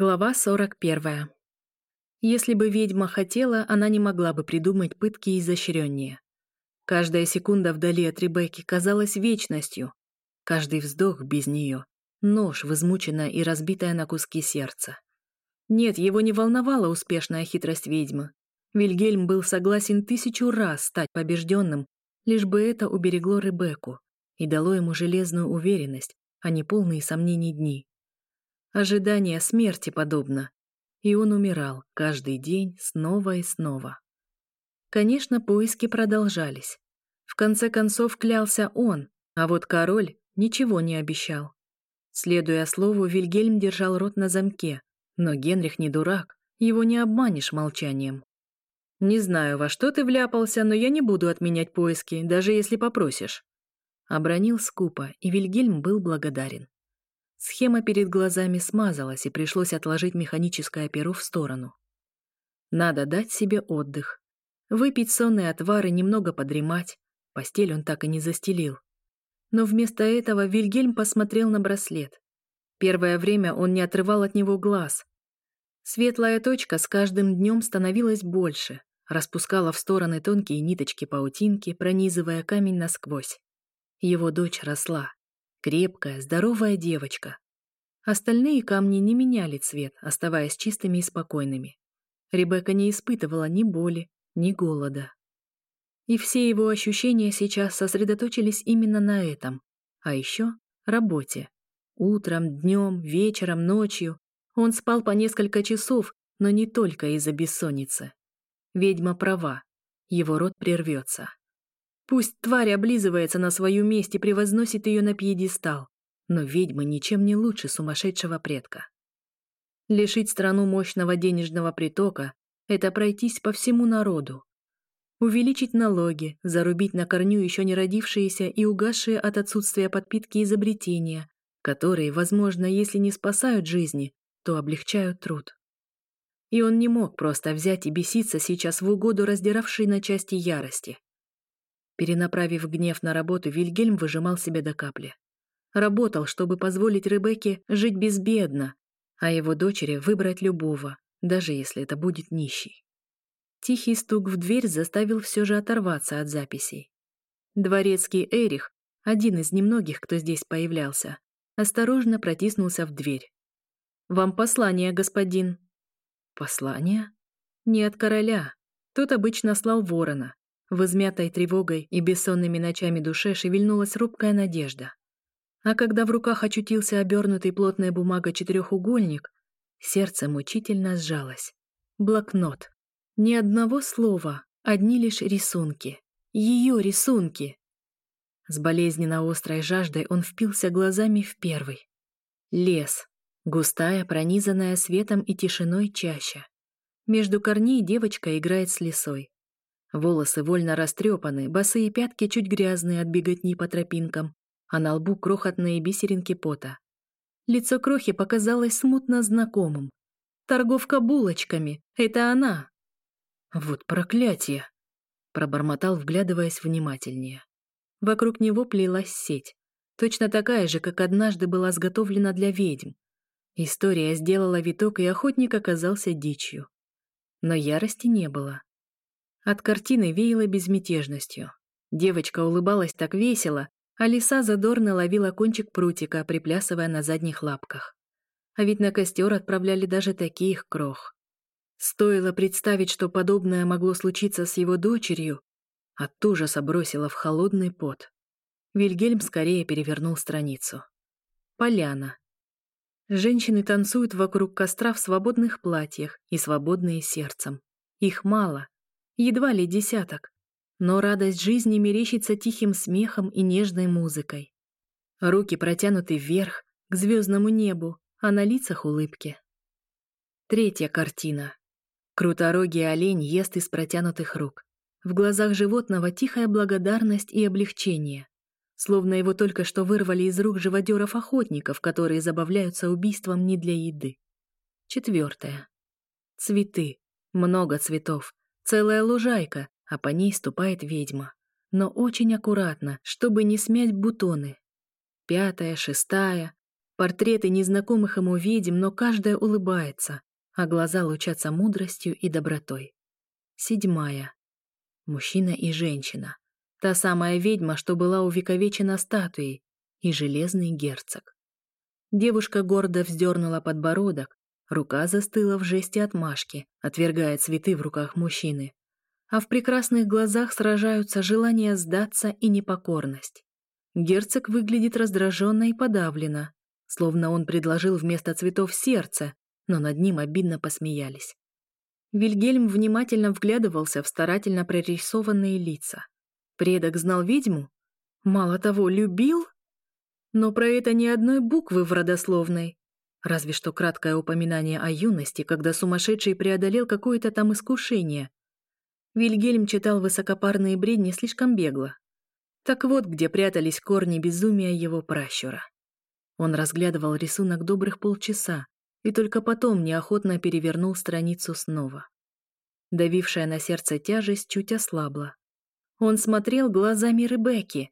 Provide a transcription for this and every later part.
Глава 41. Если бы ведьма хотела, она не могла бы придумать пытки изощреннее. Каждая секунда вдали от Ребекки казалась вечностью. Каждый вздох без нее. Нож, возмученное и разбитое на куски сердце. Нет, его не волновала успешная хитрость ведьмы. Вильгельм был согласен тысячу раз стать побежденным, лишь бы это уберегло Ребекку и дало ему железную уверенность, а не полные сомнений дни ожидание смерти подобно. И он умирал каждый день снова и снова. Конечно, поиски продолжались. В конце концов клялся он, а вот король ничего не обещал. Следуя слову, Вильгельм держал рот на замке, но Генрих не дурак, его не обманешь молчанием. «Не знаю, во что ты вляпался, но я не буду отменять поиски, даже если попросишь». Обронил скупо, и Вильгельм был благодарен. Схема перед глазами смазалась, и пришлось отложить механическое перо в сторону. Надо дать себе отдых. Выпить сонные отвары, немного подремать. Постель он так и не застелил. Но вместо этого Вильгельм посмотрел на браслет. Первое время он не отрывал от него глаз. Светлая точка с каждым днем становилась больше, распускала в стороны тонкие ниточки паутинки, пронизывая камень насквозь. Его дочь росла. Крепкая, здоровая девочка. Остальные камни не меняли цвет, оставаясь чистыми и спокойными. Ребекка не испытывала ни боли, ни голода. И все его ощущения сейчас сосредоточились именно на этом, а еще работе. Утром, днем, вечером, ночью. Он спал по несколько часов, но не только из-за бессонницы. Ведьма права, его рот прервется. Пусть тварь облизывается на своем месте и превозносит ее на пьедестал, но ведьма ничем не лучше сумасшедшего предка. Лишить страну мощного денежного притока — это пройтись по всему народу. Увеличить налоги, зарубить на корню еще не родившиеся и угасшие от отсутствия подпитки изобретения, которые, возможно, если не спасают жизни, то облегчают труд. И он не мог просто взять и беситься сейчас в угоду раздиравшей на части ярости. Перенаправив гнев на работу, Вильгельм выжимал себе до капли. Работал, чтобы позволить Ребекке жить безбедно, а его дочери выбрать любого, даже если это будет нищий. Тихий стук в дверь заставил все же оторваться от записей. Дворецкий Эрих, один из немногих, кто здесь появлялся, осторожно протиснулся в дверь. «Вам послание, господин». «Послание?» «Не от короля. Тот обычно слал ворона. Возмятой тревогой и бессонными ночами душе шевельнулась рубкая надежда. А когда в руках очутился обернутый плотная бумага четырехугольник, сердце мучительно сжалось. Блокнот. Ни одного слова, одни лишь рисунки. Ее рисунки. С болезненно острой жаждой он впился глазами в первый. Лес. Густая, пронизанная светом и тишиной чаща. Между корней девочка играет с лесой. Волосы вольно растрепаны, босые пятки чуть грязные от беготни по тропинкам, а на лбу крохотные бисеринки пота. Лицо крохи показалось смутно знакомым. «Торговка булочками! Это она!» «Вот проклятие!» — пробормотал, вглядываясь внимательнее. Вокруг него плелась сеть, точно такая же, как однажды была сготовлена для ведьм. История сделала виток, и охотник оказался дичью. Но ярости не было. От картины веяло безмятежностью. Девочка улыбалась так весело, а лиса задорно ловила кончик прутика, приплясывая на задних лапках. А ведь на костер отправляли даже таких крох. Стоило представить, что подобное могло случиться с его дочерью, от ужаса бросила в холодный пот. Вильгельм скорее перевернул страницу. Поляна. Женщины танцуют вокруг костра в свободных платьях и свободные сердцем. Их мало, едва ли десяток, но радость жизни мерещится тихим смехом и нежной музыкой. Руки протянуты вверх, к звездному небу, а на лицах улыбки. Третья картина. Круторогий олень ест из протянутых рук. В глазах животного тихая благодарность и облегчение. Словно его только что вырвали из рук живодеров-охотников, которые забавляются убийством не для еды. Четвертое. Цветы. Много цветов. Целая лужайка, а по ней ступает ведьма. Но очень аккуратно, чтобы не смять бутоны. Пятая, шестая. Портреты незнакомых ему ведьм, но каждая улыбается, а глаза лучатся мудростью и добротой. Седьмая. Мужчина и женщина. Та самая ведьма, что была увековечена статуей, и железный герцог. Девушка гордо вздернула подбородок, Рука застыла в жесте отмашки, отвергая цветы в руках мужчины. А в прекрасных глазах сражаются желание сдаться и непокорность. Герцог выглядит раздраженно и подавлено, словно он предложил вместо цветов сердце, но над ним обидно посмеялись. Вильгельм внимательно вглядывался в старательно прорисованные лица. Предок знал ведьму? Мало того, любил? Но про это ни одной буквы в родословной. Разве что краткое упоминание о юности, когда сумасшедший преодолел какое-то там искушение. Вильгельм читал высокопарные бредни слишком бегло. Так вот, где прятались корни безумия его пращура. Он разглядывал рисунок добрых полчаса и только потом неохотно перевернул страницу снова. Давившая на сердце тяжесть чуть ослабла. Он смотрел глазами Ребекки,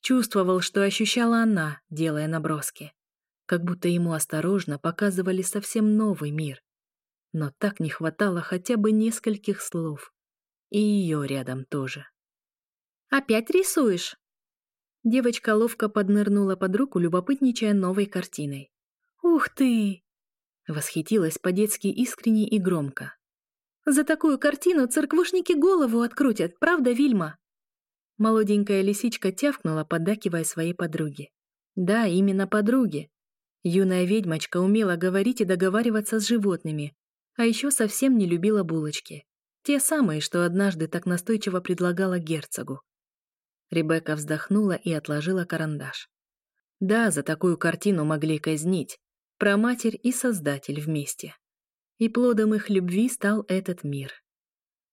чувствовал, что ощущала она, делая наброски как будто ему осторожно показывали совсем новый мир. Но так не хватало хотя бы нескольких слов. И ее рядом тоже. «Опять рисуешь?» Девочка ловко поднырнула под руку, любопытничая новой картиной. «Ух ты!» Восхитилась по-детски искренне и громко. «За такую картину церквушники голову открутят, правда, Вильма?» Молоденькая лисичка тявкнула, поддакивая своей подруге. Да, именно подруге, Юная ведьмочка умела говорить и договариваться с животными, а еще совсем не любила булочки. Те самые, что однажды так настойчиво предлагала герцогу. Ребекка вздохнула и отложила карандаш. Да, за такую картину могли казнить. Про матерь и Создатель вместе. И плодом их любви стал этот мир.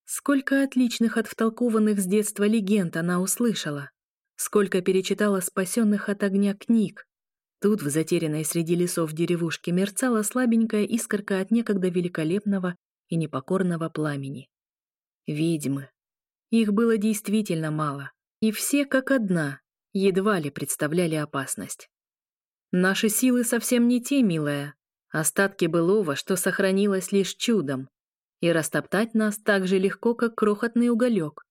Сколько отличных от втолкованных с детства легенд она услышала. Сколько перечитала спасенных от огня книг, Тут, в затерянной среди лесов деревушке, мерцала слабенькая искорка от некогда великолепного и непокорного пламени. Ведьмы. Их было действительно мало, и все как одна едва ли представляли опасность. Наши силы совсем не те, милая. Остатки былого, что сохранилось лишь чудом. И растоптать нас так же легко, как крохотный уголек.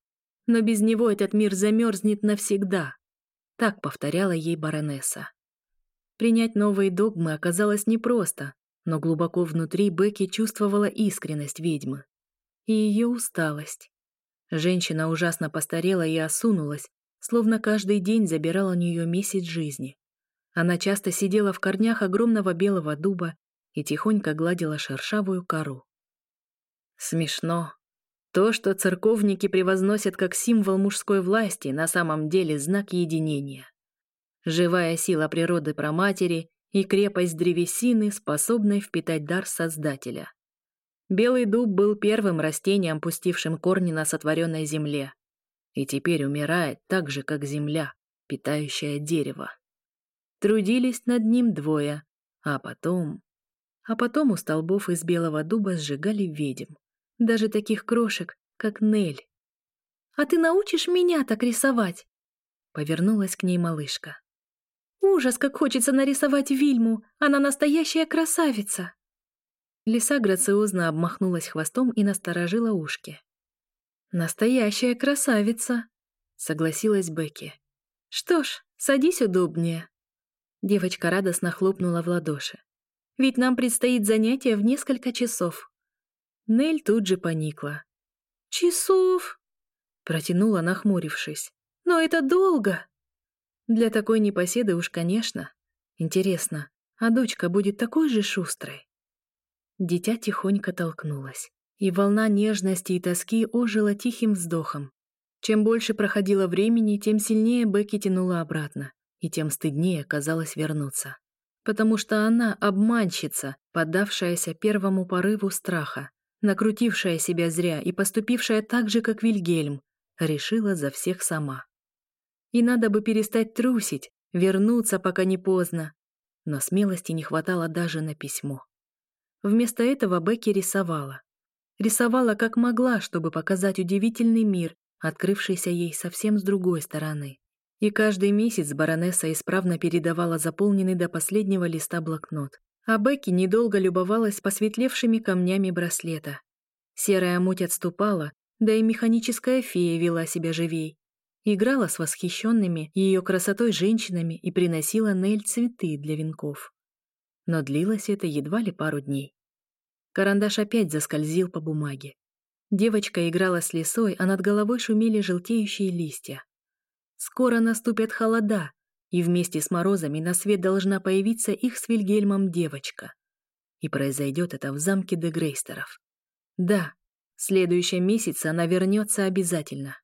Но без него этот мир замерзнет навсегда. Так повторяла ей баронесса. Принять новые догмы оказалось непросто, но глубоко внутри Бекки чувствовала искренность ведьмы. И ее усталость. Женщина ужасно постарела и осунулась, словно каждый день забирал у нее месяц жизни. Она часто сидела в корнях огромного белого дуба и тихонько гладила шершавую кору. Смешно. То, что церковники превозносят как символ мужской власти, на самом деле знак единения. Живая сила природы про матери и крепость древесины, способной впитать дар Создателя. Белый дуб был первым растением, пустившим корни на сотворенной земле. И теперь умирает так же, как земля, питающая дерево. Трудились над ним двое, а потом... А потом у столбов из белого дуба сжигали ведьм. Даже таких крошек, как Нель. «А ты научишь меня так рисовать?» Повернулась к ней малышка. Ужас, как хочется нарисовать Вильму! Она настоящая красавица!» Лиса грациозно обмахнулась хвостом и насторожила ушки. «Настоящая красавица!» — согласилась Бекки. «Что ж, садись удобнее!» Девочка радостно хлопнула в ладоши. «Ведь нам предстоит занятие в несколько часов!» Нель тут же поникла. «Часов?» — протянула, нахмурившись. «Но это долго!» Для такой непоседы уж, конечно. Интересно, а дочка будет такой же шустрой? Дитя тихонько толкнулось, и волна нежности и тоски ожила тихим вздохом. Чем больше проходило времени, тем сильнее Бекки тянула обратно, и тем стыднее казалось вернуться. Потому что она обманщица, поддавшаяся первому порыву страха, накрутившая себя зря и поступившая так же, как Вильгельм, решила за всех сама и надо бы перестать трусить, вернуться, пока не поздно. Но смелости не хватало даже на письмо. Вместо этого Бекки рисовала. Рисовала как могла, чтобы показать удивительный мир, открывшийся ей совсем с другой стороны. И каждый месяц баронесса исправно передавала заполненный до последнего листа блокнот. А Бекки недолго любовалась посветлевшими камнями браслета. Серая муть отступала, да и механическая фея вела себя живей играла с восхищенными ее красотой женщинами и приносила Нель цветы для венков. Но длилось это едва ли пару дней. Карандаш опять заскользил по бумаге. Девочка играла с лесой, а над головой шумели желтеющие листья. Скоро наступят холода, и вместе с морозами на свет должна появиться их с Вильгельмом девочка. И произойдет это в замке Дегрейстеров. Да, в следующем месяце она вернется обязательно.